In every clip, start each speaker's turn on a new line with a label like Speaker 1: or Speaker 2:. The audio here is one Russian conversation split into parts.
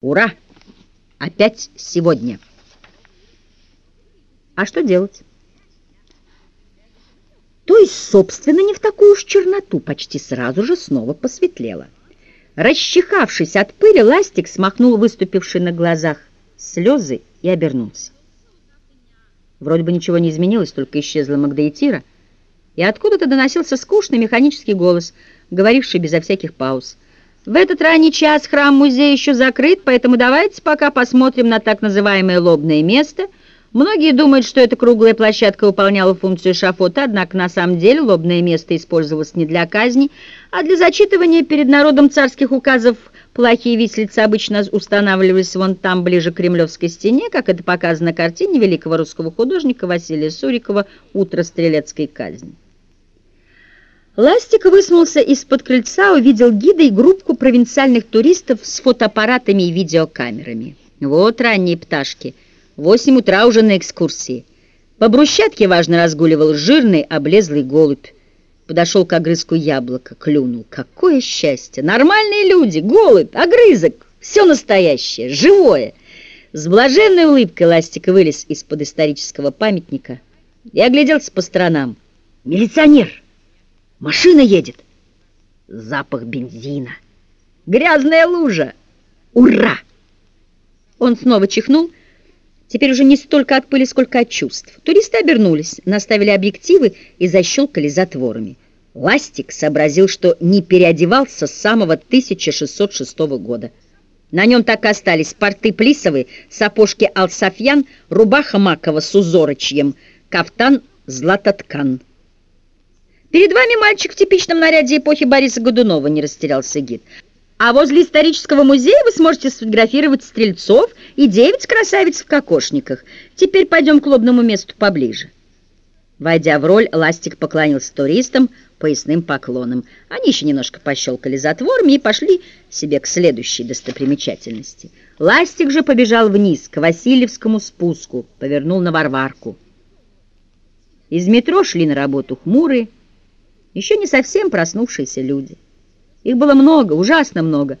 Speaker 1: Ура! Опять сегодня. А что делать? То есть, собственно, не в такую уж черноту, почти сразу же снова посветлело. Расчихавшись от пыли, ластик смахнул выступившие на глазах слезы и обернулся. Вроде бы ничего не изменилось, только исчезла Магдаитира, и откуда-то доносился скучный механический голос, говоривший безо всяких пауз. В этот ранний час храм-музей еще закрыт, поэтому давайте пока посмотрим на так называемое лобное место. Многие думают, что эта круглая площадка выполняла функцию шафота, однако на самом деле лобное место использовалось не для казни, а для зачитывания перед народом царских указов. Плохие виселицы обычно устанавливались вон там, ближе к Кремлевской стене, как это показано на картине великого русского художника Василия Сурикова «Утро стрелецкой казни». Ластик высунулся из-под крыльца, увидел гида и группку провинциальных туристов с фотоаппаратами и видеокамерами. Вот ранние пташки. Восемь утра уже на экскурсии. По брусчатке важно разгуливал жирный, облезлый голубь. Подошел к огрызку яблока, клюнул. Какое счастье! Нормальные люди, голубь, огрызок, все настоящее, живое. С блаженной улыбкой Ластик вылез из-под исторического памятника и огляделся по сторонам. «Милиционер!» Машина едет. Запах бензина. Грязная лужа. Ура! Он снова чихнул, теперь уже не столько от пыли, сколько от чувств. Туристы обернулись, наставили объективы и защелкали затворами. Ластик сообразил, что не переодевался с самого 1606 года. На нем так и остались порты плисовые, сапожки алсафьян, рубаха макова с узорочьем, кафтан златоткан. Перед вами мальчик в типичном наряде эпохи Бориса Годунова, не растерялся гид. А возле исторического музея вы сможете сфотографировать стрельцов и девять красавиц в кокошниках. Теперь пойдем к лобному месту поближе. Войдя в роль, Ластик поклонился туристам поясным поклоном. Они еще немножко пощелкали затворами и пошли себе к следующей достопримечательности. Ластик же побежал вниз, к Васильевскому спуску, повернул на Варварку. Из метро шли на работу хмурые, еще не совсем проснувшиеся люди. Их было много, ужасно много,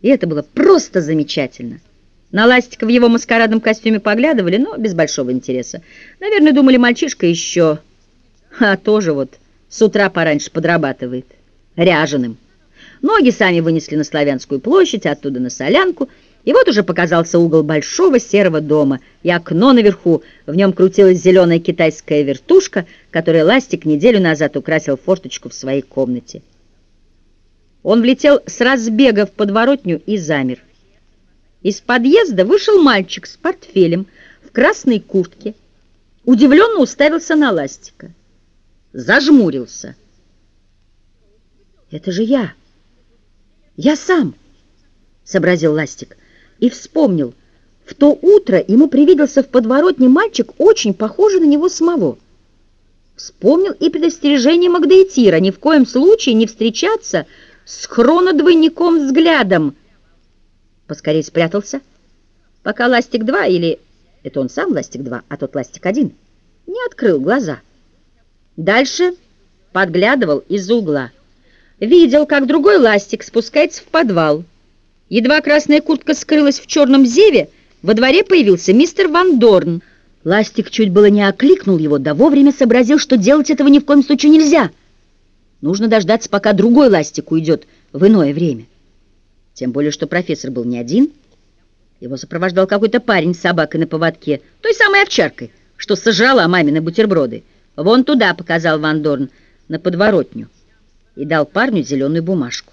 Speaker 1: и это было просто замечательно. На Ластика в его маскарадном костюме поглядывали, но без большого интереса. Наверное, думали, мальчишка еще, а тоже вот с утра пораньше подрабатывает, ряженым. Ноги сами вынесли на Славянскую площадь, оттуда на Солянку — и вот уже показался угол большого серого дома, и окно наверху, в нем крутилась зеленая китайская вертушка, которой Ластик неделю назад украсил форточку в своей комнате. Он влетел с разбега в подворотню и замер. Из подъезда вышел мальчик с портфелем в красной куртке, удивленно уставился на Ластика, зажмурился. «Это же я! Я сам!» — сообразил Ластик — и вспомнил, в то утро ему привиделся в подворотне мальчик, очень похожий на него самого. Вспомнил и предостережение Магдаитира ни в коем случае не встречаться с хронодвойником взглядом. Поскорее спрятался, пока Ластик-2 или... Это он сам Ластик-2, а тот Ластик-1 не открыл глаза. Дальше подглядывал из-за угла. Видел, как другой Ластик спускается в подвал. Едва красная куртка скрылась в черном зеве, во дворе появился мистер Ван Дорн. Ластик чуть было не окликнул его, да вовремя сообразил, что делать этого ни в коем случае нельзя. Нужно дождаться, пока другой ластик уйдет в иное время. Тем более, что профессор был не один. Его сопровождал какой-то парень с собакой на поводке, той самой овчаркой, что сожрала мамины бутерброды. «Вон туда», — показал Ван Дорн, — «на подворотню», и дал парню зеленую бумажку.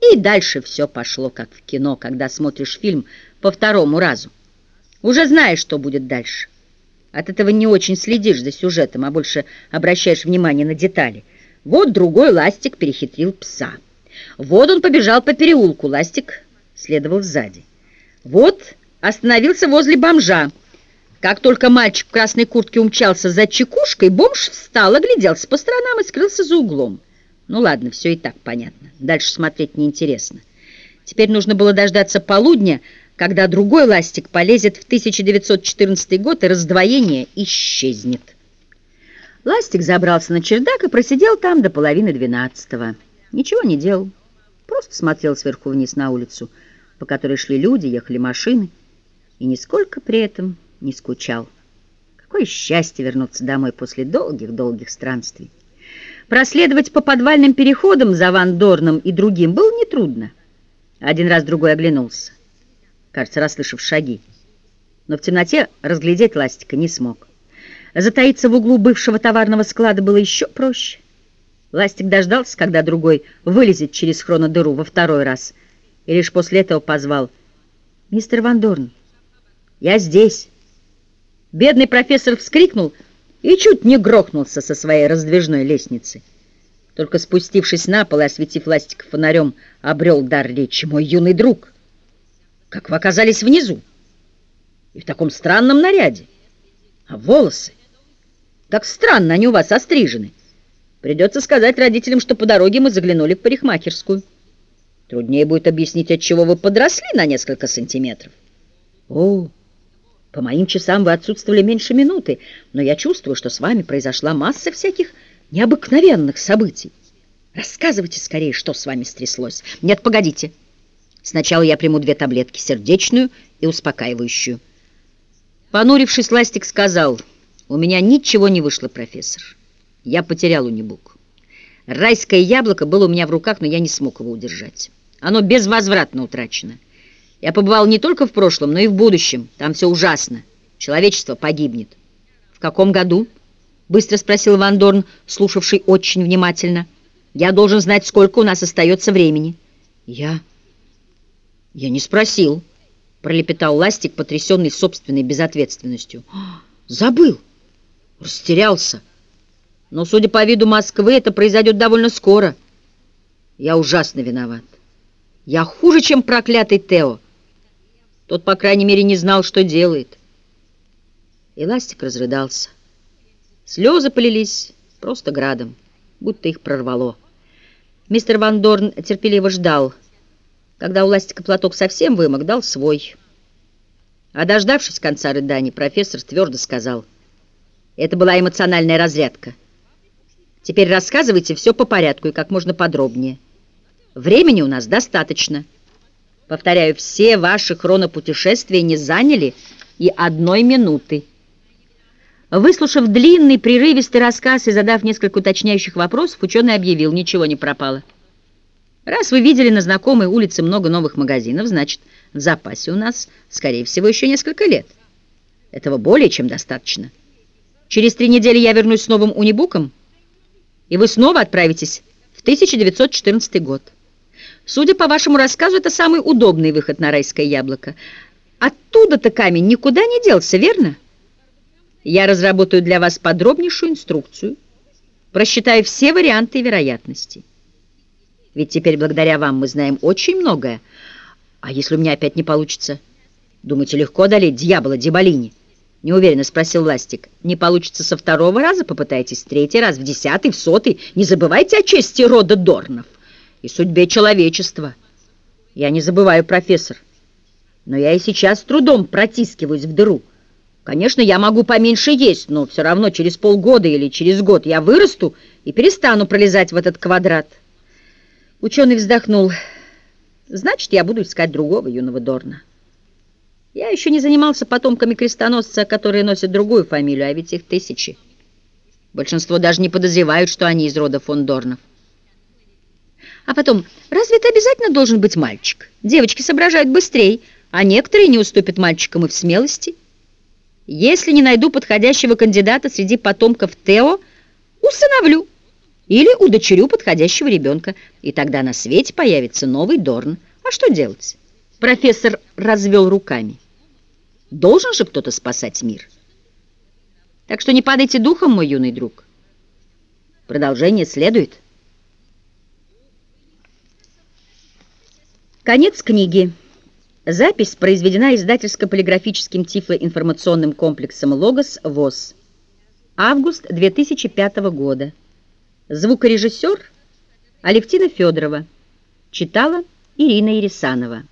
Speaker 1: И дальше все пошло, как в кино, когда смотришь фильм по второму разу. Уже знаешь, что будет дальше. От этого не очень следишь за сюжетом, а больше обращаешь внимание на детали. Вот другой ластик перехитрил пса. Вот он побежал по переулку, ластик следовал сзади. Вот остановился возле бомжа. Как только мальчик в красной куртке умчался за чекушкой, бомж встал, огляделся по сторонам и скрылся за углом. Ну ладно, все и так понятно. Дальше смотреть неинтересно. Теперь нужно было дождаться полудня, когда другой ластик полезет в 1914 год, и раздвоение исчезнет. Ластик забрался на чердак и просидел там до половины двенадцатого. Ничего не делал, просто смотрел сверху вниз на улицу. по которой шли люди, ехали машины, и нисколько при этом не скучал. Какое счастье вернуться домой после долгих-долгих странствий. Проследовать по подвальным переходам за Ван Дорном и другим было нетрудно. Один раз другой оглянулся, кажется, расслышав шаги, но в темноте разглядеть ластика не смог. Затаиться в углу бывшего товарного склада было еще проще. Ластик дождался, когда другой вылезет через хронодыру во второй раз, и лишь после этого позвал «Мистер Ван Дорн, я здесь». Бедный профессор вскрикнул и чуть не грохнулся со своей раздвижной лестницы. Только спустившись на пол и осветив ластик фонарем, обрел дар речи. «Мой юный друг, как вы оказались внизу? И в таком странном наряде? А волосы? Как странно они у вас острижены!» Придется сказать родителям, что по дороге мы заглянули в парикмахерскую. Труднее будет объяснить, от чего вы подросли на несколько сантиметров. О, по моим часам вы отсутствовали меньше минуты, но я чувствую, что с вами произошла масса всяких необыкновенных событий. Рассказывайте скорее, что с вами стряслось. Нет, погодите. Сначала я приму две таблетки, сердечную и успокаивающую. Понурившись, Ластик сказал, у меня ничего не вышло, профессор. Я потерял унибук. Райское яблоко было у меня в руках, но я не смог его удержать. Оно безвозвратно утрачено. Я побывал не только в прошлом, но и в будущем. Там все ужасно. Человечество погибнет. В каком году? Быстро спросил Ван Дорн, слушавший очень внимательно. Я должен знать, сколько у нас остается времени. Я... Я не спросил, пролепетал Ластик, потрясенный собственной безответственностью. Забыл. Растерялся. Но, судя по виду Москвы, это произойдет довольно скоро. Я ужасно виноват. Я хуже, чем проклятый Тео. Тот, по крайней мере, не знал, что делает. Эластик разрыдался. Слезы полились просто градом, будто их прорвало. Мистер Ван Дорн терпеливо ждал. Когда у Ластика платок совсем вымок, дал свой. А дождавшись конца рыданий, профессор твердо сказал, «Это была эмоциональная разрядка». Теперь рассказывайте все по порядку и как можно подробнее. Времени у нас достаточно. Повторяю, все ваши хронопутешествия не заняли и одной минуты. Выслушав длинный, прерывистый рассказ и задав несколько уточняющих вопросов, ученый объявил, ничего не пропало. Раз вы видели на знакомой улице много новых магазинов, значит, в запасе у нас, скорее всего, еще несколько лет. Этого более чем достаточно. Через три недели я вернусь с новым унибуком, и вы снова отправитесь в 1914 год. Судя по вашему рассказу, это самый удобный выход на райское яблоко. Оттуда-то камень никуда не делся, верно? Я разработаю для вас подробнейшую инструкцию, просчитаю все варианты и вероятности. Ведь теперь благодаря вам мы знаем очень многое. А если у меня опять не получится? Думаете, легко одолеть дьявола Деболини? — неуверенно спросил Ластик. «Не получится со второго раза? Попытайтесь третий раз, в десятый, в сотый. Не забывайте о чести рода Дорнов и судьбе человечества. Я не забываю, профессор, но я и сейчас с трудом протискиваюсь в дыру. Конечно, я могу поменьше есть, но все равно через полгода или через год я вырасту и перестану пролезать в этот квадрат». Ученый вздохнул. «Значит, я буду искать другого юного Дорна». Я еще не занимался потомками крестоносца, которые носят другую фамилию, а ведь их тысячи. Большинство даже не подозревают, что они из рода фон Дорнов. А потом, разве это обязательно должен быть мальчик? Девочки соображают быстрее, а некоторые не уступят мальчикам и в смелости. Если не найду подходящего кандидата среди потомков Тео, усыновлю или удочерю подходящего ребенка, и тогда на свете появится новый Дорн. А что делать? Профессор развел руками. Должен же кто-то спасать мир. Так что не падайте духом, мой юный друг. Продолжение следует. Конец книги. Запись произведена издательско-полиграфическим тифлоинформационным комплексом «Логос» ВОЗ. Август 2005 года. Звукорежиссер Алевтина Федорова. Читала Ирина Ересанова.